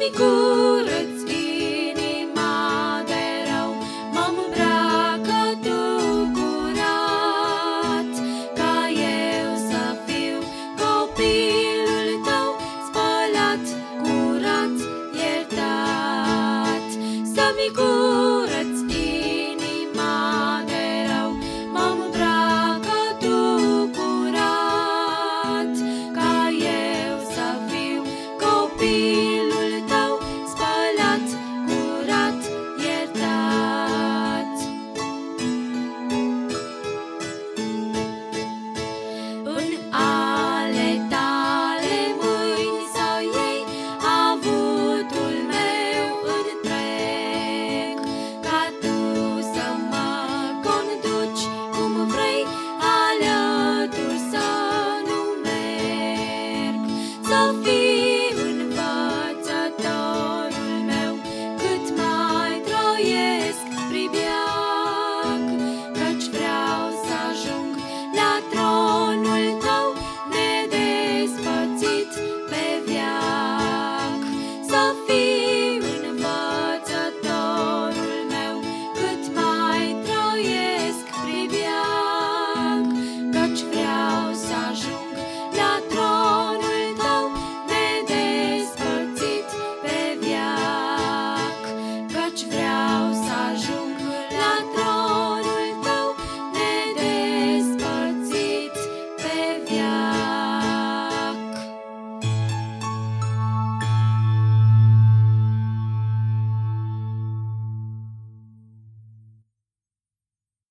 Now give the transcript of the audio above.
mi curăți inima de rău, m-am îmbracă tu curat, ca eu să fiu copilul tău, spălat, curat, iertat, să mi curăți inima de rău, m-am îmbracă tu curat, ca eu să fiu copil